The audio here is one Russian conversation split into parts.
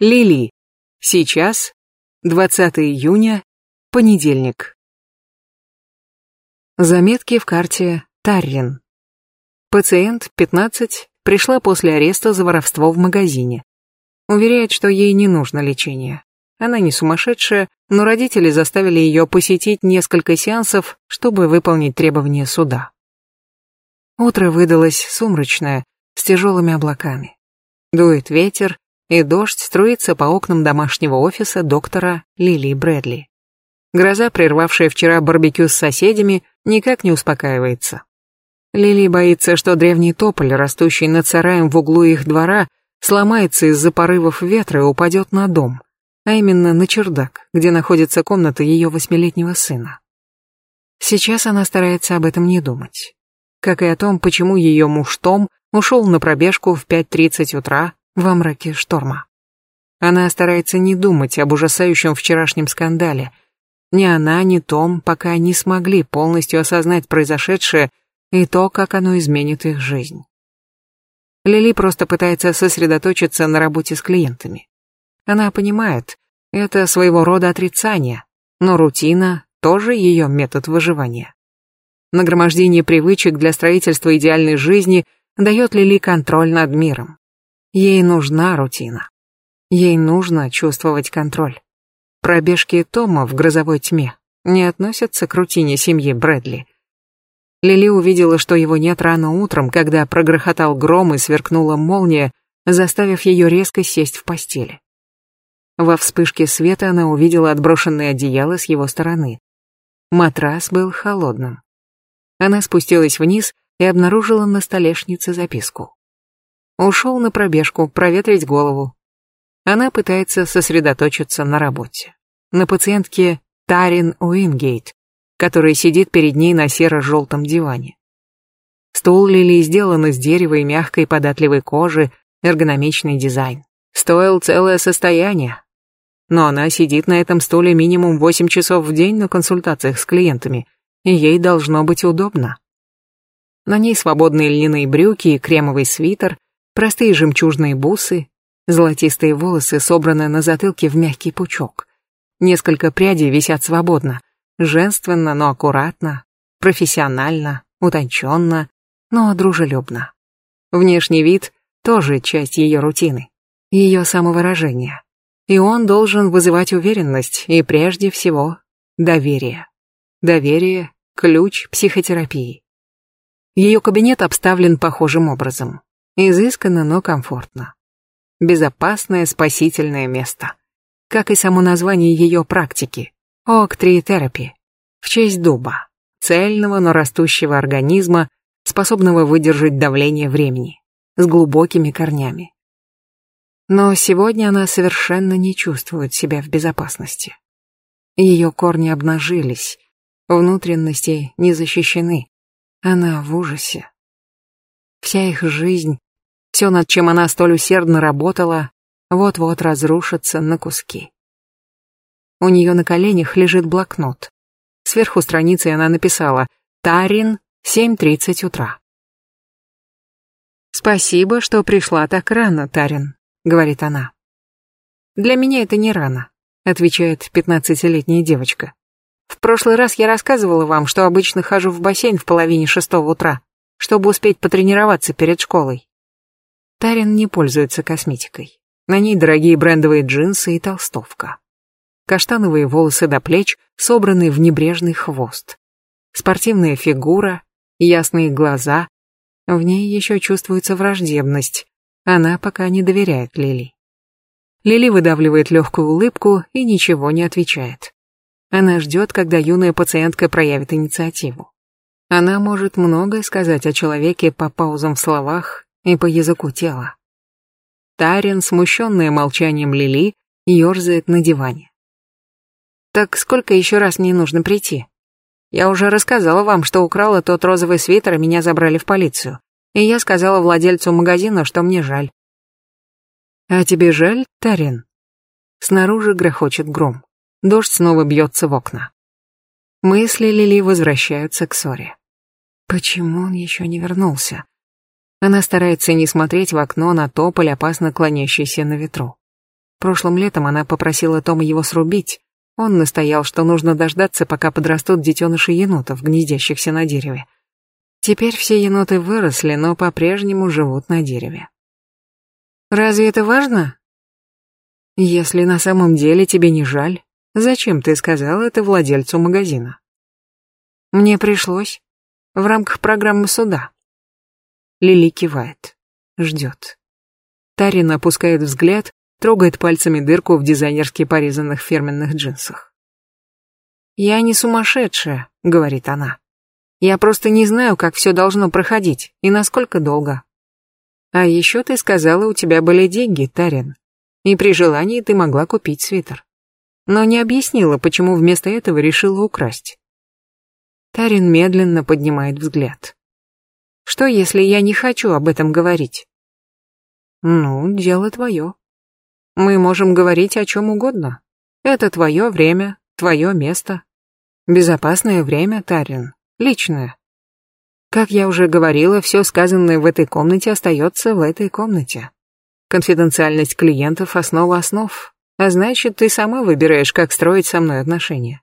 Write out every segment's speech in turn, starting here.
Лили. Сейчас 20 июня, понедельник. Заметки в карте Таррин. Пациент 15 пришла после ареста за воровство в магазине. Уверяет, что ей не нужно лечение. Она не сумасшедшая, но родители заставили ее посетить несколько сеансов, чтобы выполнить требования суда. Утро выдалось сумрачное, с тяжелыми облаками. Дует ветер, и дождь струится по окнам домашнего офиса доктора Лили Брэдли. Гроза, прервавшая вчера барбекю с соседями, никак не успокаивается. Лили боится, что древний тополь, растущий над сараем в углу их двора, сломается из-за порывов ветра и упадет на дом, а именно на чердак, где находится комната ее восьмилетнего сына. Сейчас она старается об этом не думать. Как и о том, почему ее муж Том ушел на пробежку в 5.30 утра, во мраке шторма. Она старается не думать об ужасающем вчерашнем скандале. Ни она, ни Том пока не смогли полностью осознать произошедшее и то, как оно изменит их жизнь. Лили просто пытается сосредоточиться на работе с клиентами. Она понимает, это своего рода отрицание, но рутина тоже ее метод выживания. Нагромождение привычек для строительства идеальной жизни дает Лили контроль над миром. Ей нужна рутина. Ей нужно чувствовать контроль. Пробежки Тома в грозовой тьме не относятся к рутине семьи Брэдли. Лили увидела, что его нет рано утром, когда прогрохотал гром и сверкнула молния, заставив ее резко сесть в постели. Во вспышке света она увидела отброшенное одеяло с его стороны. Матрас был холодным. Она спустилась вниз и обнаружила на столешнице записку. Ушел на пробежку, проветрить голову. Она пытается сосредоточиться на работе. На пациентке Тарин Уингейт, которая сидит перед ней на серо-желтом диване. Стул Лили сделан из дерева и мягкой податливой кожи, эргономичный дизайн. Стоил целое состояние. Но она сидит на этом стуле минимум 8 часов в день на консультациях с клиентами, и ей должно быть удобно. На ней свободные льняные брюки и кремовый свитер, простые жемчужные бусы, золотистые волосы собраны на затылке в мягкий пучок. Несколько прядей висят свободно, женственно, но аккуратно, профессионально, утонченно, но дружелюбно. Внешний вид тоже часть ее рутины, ее самовыражения. И он должен вызывать уверенность и прежде всего доверие. Доверие – ключ психотерапии. Ее кабинет обставлен похожим образом. Изысканно, но комфортно. Безопасное спасительное место. Как и само название ее практики – Оактритерапи, в честь дуба, цельного, но растущего организма, способного выдержать давление времени, с глубокими корнями. Но сегодня она совершенно не чувствует себя в безопасности. Ее корни обнажились, внутренности не защищены. Она в ужасе. Вся их жизнь все, над чем она столь усердно работала, вот-вот разрушится на куски. У нее на коленях лежит блокнот. Сверху страницы она написала «Тарин, 7.30 утра». «Спасибо, что пришла так рано, Тарин», — говорит она. «Для меня это не рано», — отвечает пятнадцатилетняя девочка. «В прошлый раз я рассказывала вам, что обычно хожу в бассейн в половине шестого утра, чтобы успеть потренироваться перед школой. Тарин не пользуется косметикой. На ней дорогие брендовые джинсы и толстовка. Каштановые волосы до плеч собраны в небрежный хвост. Спортивная фигура, ясные глаза. В ней еще чувствуется враждебность. Она пока не доверяет Лили. Лили выдавливает легкую улыбку и ничего не отвечает. Она ждет, когда юная пациентка проявит инициативу. Она может многое сказать о человеке по паузам в словах и по языку тела. Тарин, смущенная молчанием Лили, ерзает на диване. «Так сколько еще раз мне нужно прийти? Я уже рассказала вам, что украла тот розовый свитер и меня забрали в полицию. И я сказала владельцу магазина, что мне жаль». «А тебе жаль, Тарин?» Снаружи грохочет гром. Дождь снова бьется в окна. Мысли Лили возвращаются к ссоре. Почему он еще не вернулся? Она старается не смотреть в окно на тополь, опасно клонящийся на ветру. Прошлым летом она попросила Тома его срубить. Он настоял, что нужно дождаться, пока подрастут детеныши енотов, гнездящихся на дереве. Теперь все еноты выросли, но по-прежнему живут на дереве. «Разве это важно?» «Если на самом деле тебе не жаль, зачем ты сказал это владельцу магазина?» «Мне пришлось. В рамках программы суда». Лили кивает. Ждет. Тарин опускает взгляд, трогает пальцами дырку в дизайнерски порезанных фирменных джинсах. «Я не сумасшедшая», — говорит она. «Я просто не знаю, как все должно проходить и насколько долго». «А еще ты сказала, у тебя были деньги, Тарин, и при желании ты могла купить свитер. Но не объяснила, почему вместо этого решила украсть». Тарин медленно поднимает взгляд. Что, если я не хочу об этом говорить? Ну, дело твое. Мы можем говорить о чем угодно. Это твое время, твое место. Безопасное время, Тарин. Личное. Как я уже говорила, все сказанное в этой комнате остается в этой комнате. Конфиденциальность клиентов – основа основ. А значит, ты сама выбираешь, как строить со мной отношения.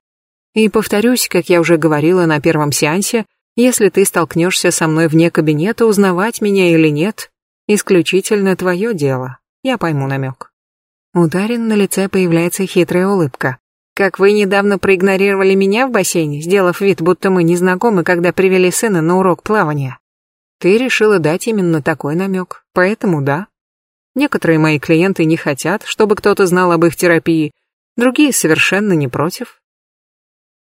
И повторюсь, как я уже говорила на первом сеансе, если ты столкнешься со мной вне кабинета, узнавать меня или нет, исключительно твое дело. Я пойму намек. Ударен на лице появляется хитрая улыбка. Как вы недавно проигнорировали меня в бассейне, сделав вид, будто мы незнакомы, когда привели сына на урок плавания. Ты решила дать именно такой намек, поэтому да. Некоторые мои клиенты не хотят, чтобы кто-то знал об их терапии, другие совершенно не против.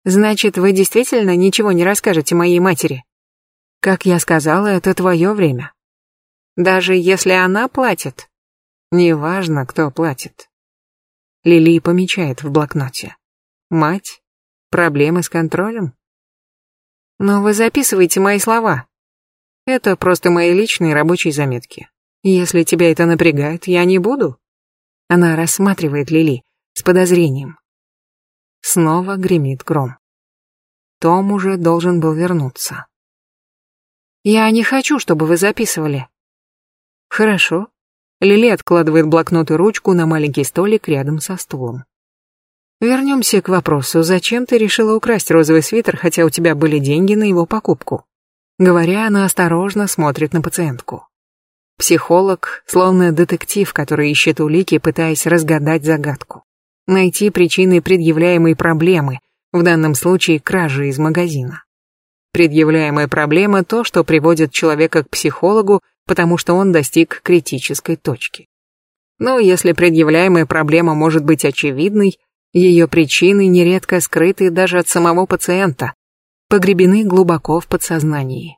Значит, вы действительно ничего не расскажете моей матери? Как я сказала, это твое время. Даже если она платит. Неважно, кто платит. Лили помечает в блокноте. Мать? Проблемы с контролем? Но вы записываете мои слова. Это просто мои личные рабочие заметки. Если тебя это напрягает, я не буду. Она рассматривает Лили с подозрением. Снова гремит гром. Том уже должен был вернуться. «Я не хочу, чтобы вы записывали». «Хорошо». Лили откладывает блокнот и ручку на маленький столик рядом со стулом. «Вернемся к вопросу, зачем ты решила украсть розовый свитер, хотя у тебя были деньги на его покупку?» Говоря, она осторожно смотрит на пациентку. Психолог, словно детектив, который ищет улики, пытаясь разгадать загадку найти причины предъявляемой проблемы, в данном случае кражи из магазина. Предъявляемая проблема – то, что приводит человека к психологу, потому что он достиг критической точки. Но если предъявляемая проблема может быть очевидной, ее причины нередко скрыты даже от самого пациента, погребены глубоко в подсознании.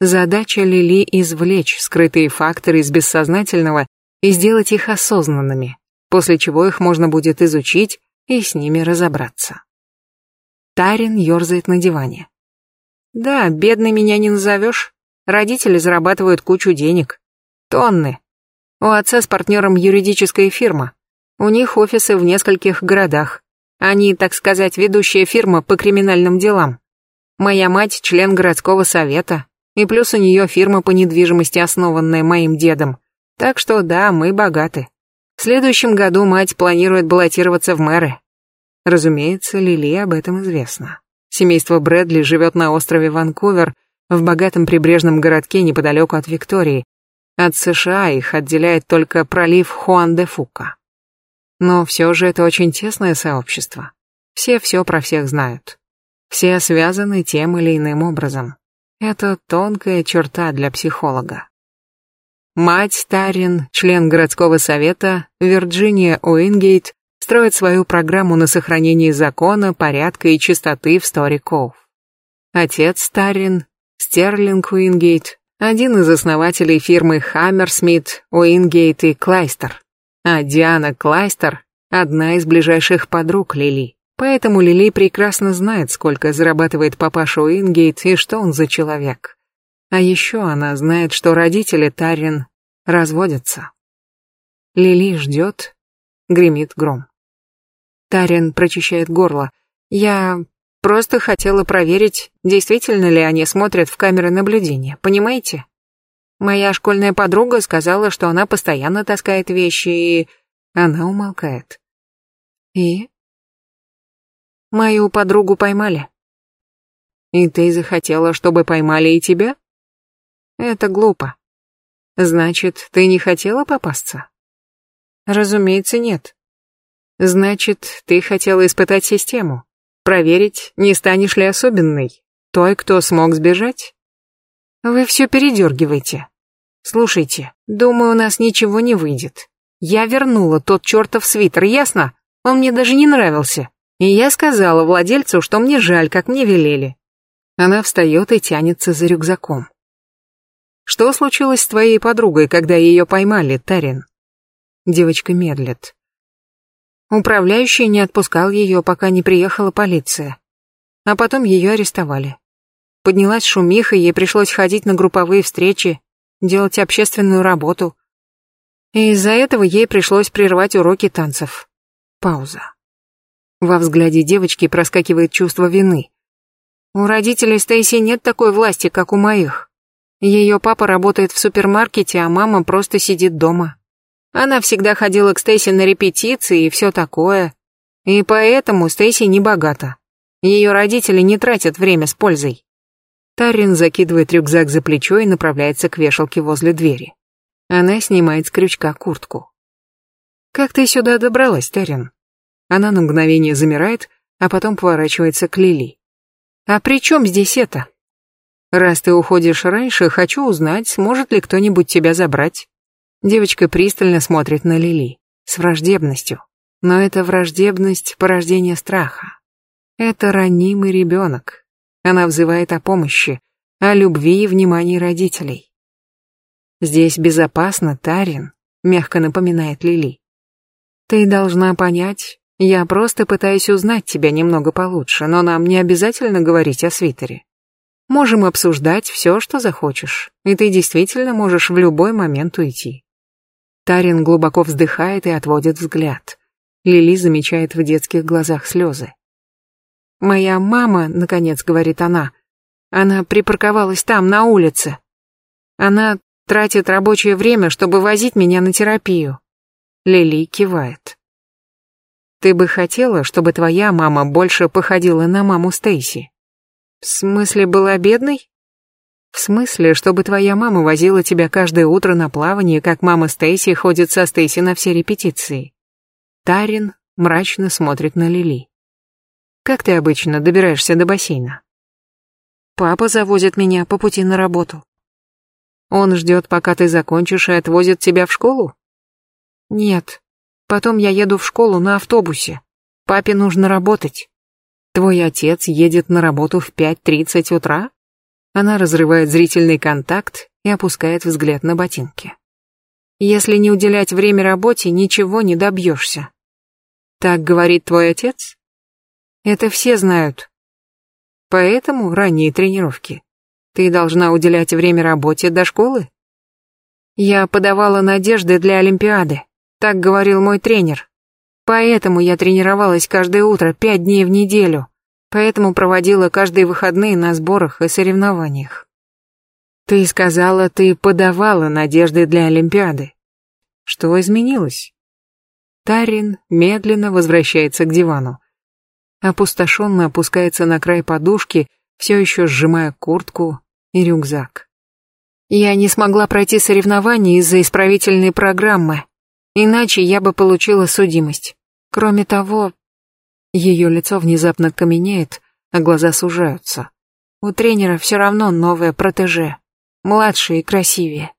Задача Лили извлечь скрытые факторы из бессознательного и сделать их осознанными, после чего их можно будет изучить и с ними разобраться. Тарин ерзает на диване. Да, бедный меня не назовешь. Родители зарабатывают кучу денег. Тонны. У отца с партнером юридическая фирма. У них офисы в нескольких городах. Они, так сказать, ведущая фирма по криминальным делам. Моя мать член городского совета, и плюс у нее фирма по недвижимости, основанная моим дедом. Так что да, мы богаты следующем году мать планирует баллотироваться в мэры. Разумеется, Лили об этом известно. Семейство Брэдли живет на острове Ванкувер, в богатом прибрежном городке неподалеку от Виктории. От США их отделяет только пролив Хуан-де-Фука. Но все же это очень тесное сообщество. Все все про всех знают. Все связаны тем или иным образом. Это тонкая черта для психолога. Мать Тарин, член городского совета, Вирджиния Уингейт, строит свою программу на сохранении закона, порядка и чистоты в Стори-Коув. Отец Тарин, Стерлинг Уингейт, один из основателей фирмы Хаммерсмит, Уингейт и Клайстер. А Диана Клайстер – одна из ближайших подруг Лили. Поэтому Лили прекрасно знает, сколько зарабатывает папаша Уингейт и что он за человек. А еще она знает, что родители Тарин разводятся. Лили ждет, гремит гром. Тарин прочищает горло. Я просто хотела проверить, действительно ли они смотрят в камеры наблюдения, понимаете? Моя школьная подруга сказала, что она постоянно таскает вещи, и она умолкает. И? Мою подругу поймали. И ты захотела, чтобы поймали и тебя? Это глупо. Значит, ты не хотела попасться? Разумеется, нет. Значит, ты хотела испытать систему, проверить, не станешь ли особенной, той, кто смог сбежать? Вы все передергиваете. Слушайте, думаю, у нас ничего не выйдет. Я вернула тот чертов свитер, ясно? Он мне даже не нравился. И я сказала владельцу, что мне жаль, как мне велели. Она встает и тянется за рюкзаком. Что случилось с твоей подругой, когда ее поймали, Тарин? Девочка медлит. Управляющий не отпускал ее, пока не приехала полиция. А потом ее арестовали. Поднялась шумиха, ей пришлось ходить на групповые встречи, делать общественную работу. И из-за этого ей пришлось прервать уроки танцев. Пауза. Во взгляде девочки проскакивает чувство вины. У родителей Стейси нет такой власти, как у моих. Ее папа работает в супермаркете, а мама просто сидит дома. Она всегда ходила к Стейси на репетиции и все такое. И поэтому Стейси не богата. Ее родители не тратят время с пользой. Тарин закидывает рюкзак за плечо и направляется к вешалке возле двери. Она снимает с крючка куртку. «Как ты сюда добралась, Тарин?» Она на мгновение замирает, а потом поворачивается к Лили. «А при чем здесь это?» Раз ты уходишь раньше, хочу узнать, сможет ли кто-нибудь тебя забрать. Девочка пристально смотрит на Лили. С враждебностью. Но это враждебность – порождение страха. Это ранимый ребенок. Она взывает о помощи, о любви и внимании родителей. «Здесь безопасно, Тарин», — мягко напоминает Лили. «Ты должна понять, я просто пытаюсь узнать тебя немного получше, но нам не обязательно говорить о свитере. Можем обсуждать все, что захочешь, и ты действительно можешь в любой момент уйти. Тарин глубоко вздыхает и отводит взгляд. Лили замечает в детских глазах слезы. «Моя мама», — наконец говорит она, — «она припарковалась там, на улице. Она тратит рабочее время, чтобы возить меня на терапию». Лили кивает. «Ты бы хотела, чтобы твоя мама больше походила на маму Стейси?» «В смысле, была бедной?» «В смысле, чтобы твоя мама возила тебя каждое утро на плавание, как мама Стейси ходит со Стейси на все репетиции?» Тарин мрачно смотрит на Лили. «Как ты обычно добираешься до бассейна?» «Папа завозит меня по пути на работу». «Он ждет, пока ты закончишь, и отвозит тебя в школу?» «Нет. Потом я еду в школу на автобусе. Папе нужно работать». Твой отец едет на работу в 5.30 утра? Она разрывает зрительный контакт и опускает взгляд на ботинки. Если не уделять время работе, ничего не добьешься. Так говорит твой отец? Это все знают. Поэтому ранние тренировки. Ты должна уделять время работе до школы? Я подавала надежды для Олимпиады. Так говорил мой тренер. Поэтому я тренировалась каждое утро, пять дней в неделю. Поэтому проводила каждые выходные на сборах и соревнованиях. Ты сказала, ты подавала надежды для Олимпиады. Что изменилось? Тарин медленно возвращается к дивану. Опустошенно опускается на край подушки, все еще сжимая куртку и рюкзак. Я не смогла пройти соревнования из-за исправительной программы. Иначе я бы получила судимость. Кроме того, ее лицо внезапно каменеет, а глаза сужаются. У тренера все равно новое протеже, младше и красивее.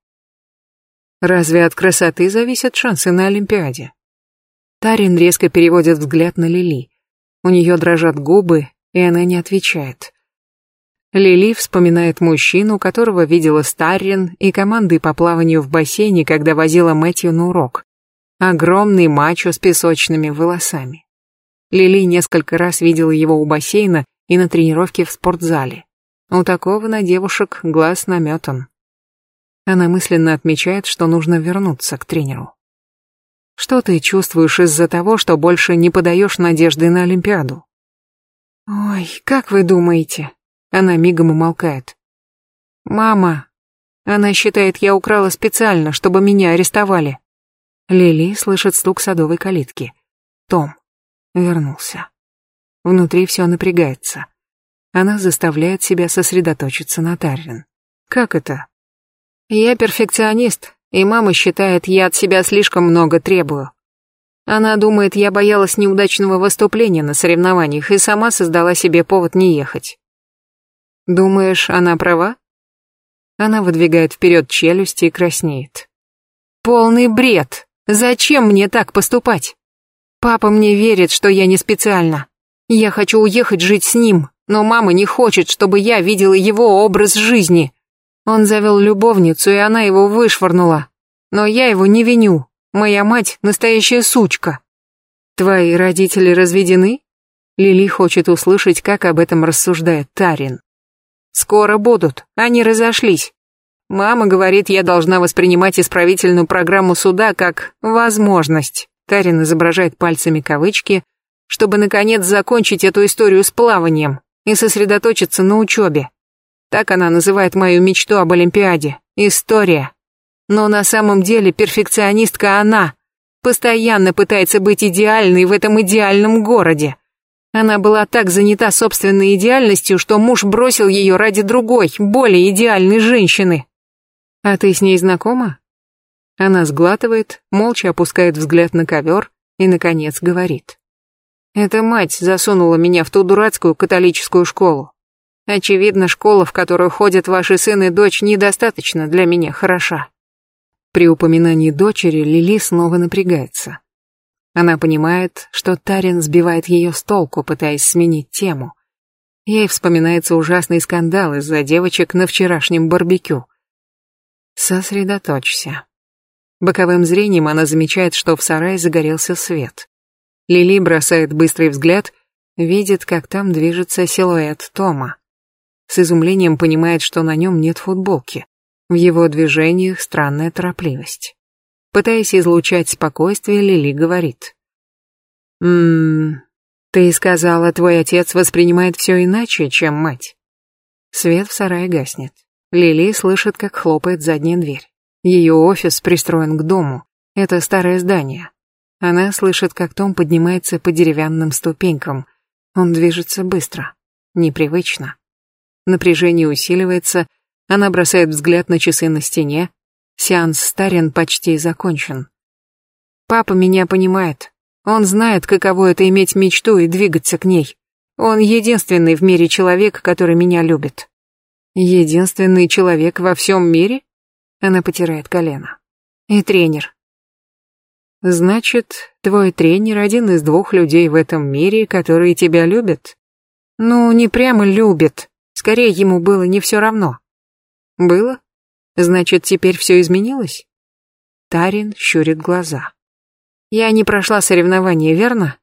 Разве от красоты зависят шансы на Олимпиаде? Тарин резко переводит взгляд на Лили. У нее дрожат губы, и она не отвечает. Лили вспоминает мужчину, которого видела Старрин и команды по плаванию в бассейне, когда возила Мэтью на урок. Огромный мачо с песочными волосами. Лили несколько раз видела его у бассейна и на тренировке в спортзале. У такого на девушек глаз наметан. Она мысленно отмечает, что нужно вернуться к тренеру. Что ты чувствуешь из-за того, что больше не подаешь надежды на Олимпиаду? Ой, как вы думаете? Она мигом умолкает. Мама, она считает, я украла специально, чтобы меня арестовали. Лили слышит стук садовой калитки. Том вернулся. Внутри все напрягается. Она заставляет себя сосредоточиться на Тарвин. Как это? Я перфекционист, и мама считает, я от себя слишком много требую. Она думает, я боялась неудачного выступления на соревнованиях и сама создала себе повод не ехать. Думаешь, она права? Она выдвигает вперед челюсти и краснеет. Полный бред! Зачем мне так поступать? Папа мне верит, что я не специально. Я хочу уехать жить с ним, но мама не хочет, чтобы я видела его образ жизни. Он завел любовницу, и она его вышвырнула. Но я его не виню. Моя мать настоящая сучка. Твои родители разведены? Лили хочет услышать, как об этом рассуждает Тарин. Скоро будут. Они разошлись. Мама говорит, я должна воспринимать исправительную программу суда как возможность. Тарин изображает пальцами кавычки, чтобы наконец закончить эту историю с плаванием и сосредоточиться на учебе. Так она называет мою мечту об Олимпиаде. История. Но на самом деле перфекционистка она. Постоянно пытается быть идеальной в этом идеальном городе. Она была так занята собственной идеальностью, что муж бросил ее ради другой, более идеальной женщины. «А ты с ней знакома?» Она сглатывает, молча опускает взгляд на ковер и, наконец, говорит. «Эта мать засунула меня в ту дурацкую католическую школу. Очевидно, школа, в которую ходят ваши сын и дочь, недостаточно для меня хороша». При упоминании дочери Лили снова напрягается. Она понимает, что Тарин сбивает ее с толку, пытаясь сменить тему. Ей вспоминается ужасный скандал из-за девочек на вчерашнем барбекю. Сосредоточься. Боковым зрением она замечает, что в сарае загорелся свет. Лили бросает быстрый взгляд, видит, как там движется силуэт Тома. С изумлением понимает, что на нем нет футболки. В его движениях странная торопливость. Пытаясь излучать спокойствие, Лили говорит. «Ммм, ты сказала, твой отец воспринимает все иначе, чем мать». Свет в сарае гаснет. Лили слышит, как хлопает задняя дверь. Ее офис пристроен к дому. Это старое здание. Она слышит, как Том поднимается по деревянным ступенькам. Он движется быстро. Непривычно. Напряжение усиливается. Она бросает взгляд на часы на стене. Сеанс старен почти закончен. Папа меня понимает. Он знает, каково это иметь мечту и двигаться к ней. Он единственный в мире человек, который меня любит. Единственный человек во всем мире? Она потирает колено. И тренер. Значит, твой тренер один из двух людей в этом мире, которые тебя любят? Ну, не прямо любят. Скорее, ему было не все равно. Было? Значит, теперь все изменилось? Тарин щурит глаза. Я не прошла соревнование, верно?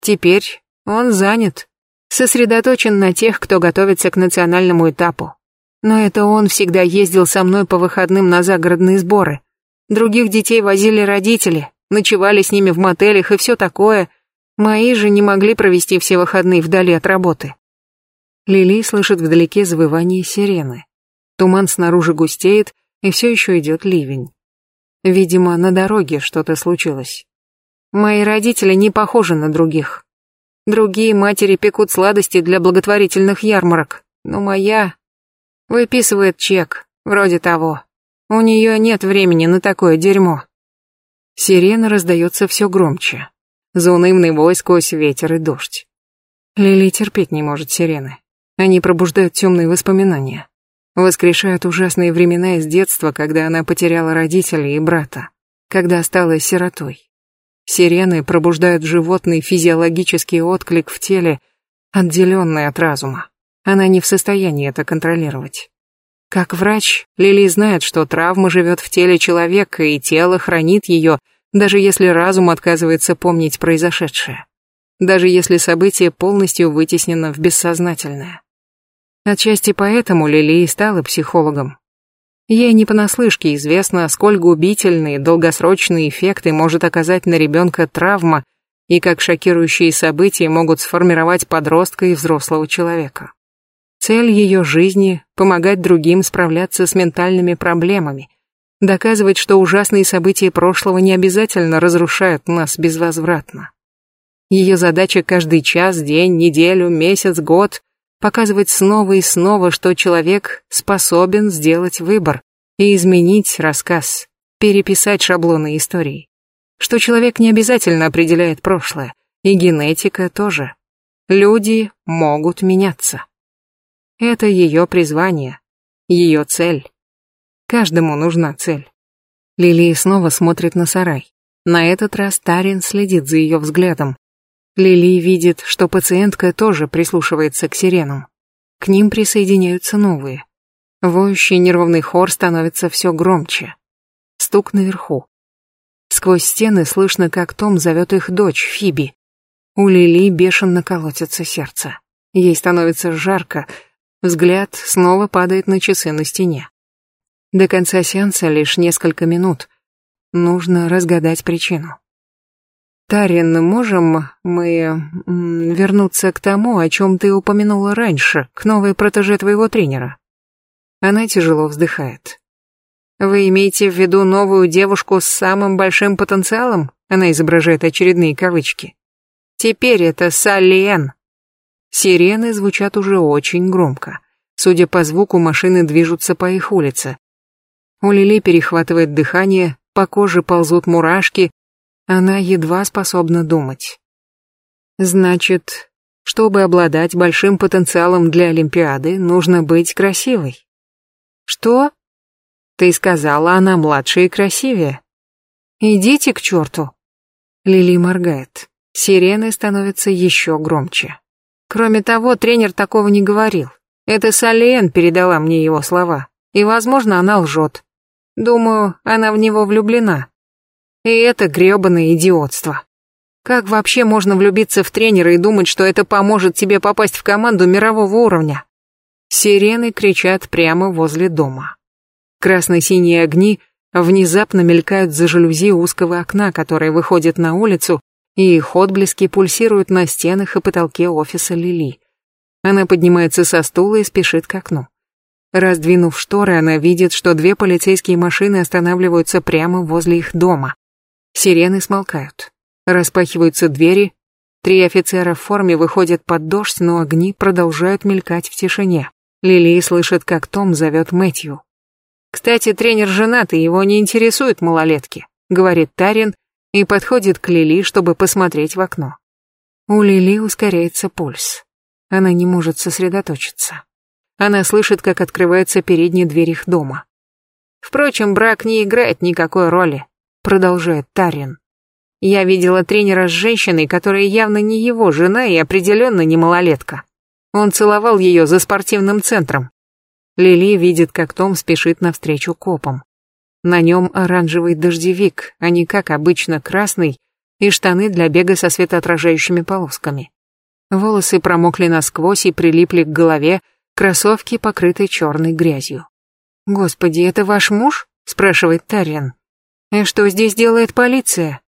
Теперь он занят, сосредоточен на тех, кто готовится к национальному этапу. Но это он всегда ездил со мной по выходным на загородные сборы. Других детей возили родители, ночевали с ними в мотелях и все такое. Мои же не могли провести все выходные вдали от работы. Лили слышит вдалеке завывание сирены. Туман снаружи густеет, и все еще идет ливень. Видимо, на дороге что-то случилось. Мои родители не похожи на других. Другие матери пекут сладости для благотворительных ярмарок, но моя Выписывает чек, вроде того. У нее нет времени на такое дерьмо. Сирена раздается все громче. Заунывный вой сквозь ветер и дождь. Лили терпеть не может сирены. Они пробуждают темные воспоминания. Воскрешают ужасные времена из детства, когда она потеряла родителей и брата. Когда осталась сиротой. Сирены пробуждают животный физиологический отклик в теле, отделенный от разума. Она не в состоянии это контролировать. Как врач, Лили знает, что травма живет в теле человека, и тело хранит ее, даже если разум отказывается помнить произошедшее. Даже если событие полностью вытеснено в бессознательное. Отчасти поэтому Лили и стала психологом. Ей не понаслышке известно, сколь губительные долгосрочные эффекты может оказать на ребенка травма и как шокирующие события могут сформировать подростка и взрослого человека. Цель ее жизни – помогать другим справляться с ментальными проблемами, доказывать, что ужасные события прошлого не обязательно разрушают нас безвозвратно. Ее задача каждый час, день, неделю, месяц, год показывать снова и снова, что человек способен сделать выбор и изменить рассказ, переписать шаблоны истории. Что человек не обязательно определяет прошлое, и генетика тоже. Люди могут меняться. Это ее призвание, ее цель. Каждому нужна цель. Лилия снова смотрит на сарай. На этот раз Тарин следит за ее взглядом. Лили видит, что пациентка тоже прислушивается к сиренам. К ним присоединяются новые. Воющий неровный хор становится все громче. Стук наверху. Сквозь стены слышно, как Том зовет их дочь, Фиби. У Лили бешено колотится сердце. Ей становится жарко, Взгляд снова падает на часы на стене. До конца сеанса лишь несколько минут. Нужно разгадать причину. Тарин, можем мы вернуться к тому, о чем ты упомянула раньше, к новой протеже твоего тренера? Она тяжело вздыхает. Вы имеете в виду новую девушку с самым большим потенциалом? Она изображает очередные кавычки. Теперь это Салли Сирены звучат уже очень громко. Судя по звуку, машины движутся по их улице. У Лили перехватывает дыхание, по коже ползут мурашки. Она едва способна думать. Значит, чтобы обладать большим потенциалом для Олимпиады, нужно быть красивой. Что? Ты сказала, она младше и красивее. Идите к черту. Лили моргает. Сирены становятся еще громче. Кроме того, тренер такого не говорил. Это Салиен передала мне его слова. И, возможно, она лжет. Думаю, она в него влюблена. И это гребаное идиотство. Как вообще можно влюбиться в тренера и думать, что это поможет тебе попасть в команду мирового уровня? Сирены кричат прямо возле дома. Красно-синие огни внезапно мелькают за жалюзи узкого окна, которое выходит на улицу, и их отблески пульсируют на стенах и потолке офиса Лили. Она поднимается со стула и спешит к окну. Раздвинув шторы, она видит, что две полицейские машины останавливаются прямо возле их дома. Сирены смолкают. Распахиваются двери. Три офицера в форме выходят под дождь, но огни продолжают мелькать в тишине. Лили слышит, как Том зовет Мэтью. «Кстати, тренер женат, и его не интересуют малолетки», — говорит Тарин, — и подходит к Лили, чтобы посмотреть в окно. У Лили ускоряется пульс. Она не может сосредоточиться. Она слышит, как открывается передняя дверь их дома. «Впрочем, брак не играет никакой роли», — продолжает Тарин. «Я видела тренера с женщиной, которая явно не его жена и определенно не малолетка. Он целовал ее за спортивным центром. Лили видит, как Том спешит навстречу копам. На нем оранжевый дождевик, а не, как обычно, красный, и штаны для бега со светоотражающими полосками. Волосы промокли насквозь и прилипли к голове, кроссовки покрыты черной грязью. «Господи, это ваш муж?» — спрашивает Тарин. «И что здесь делает полиция?»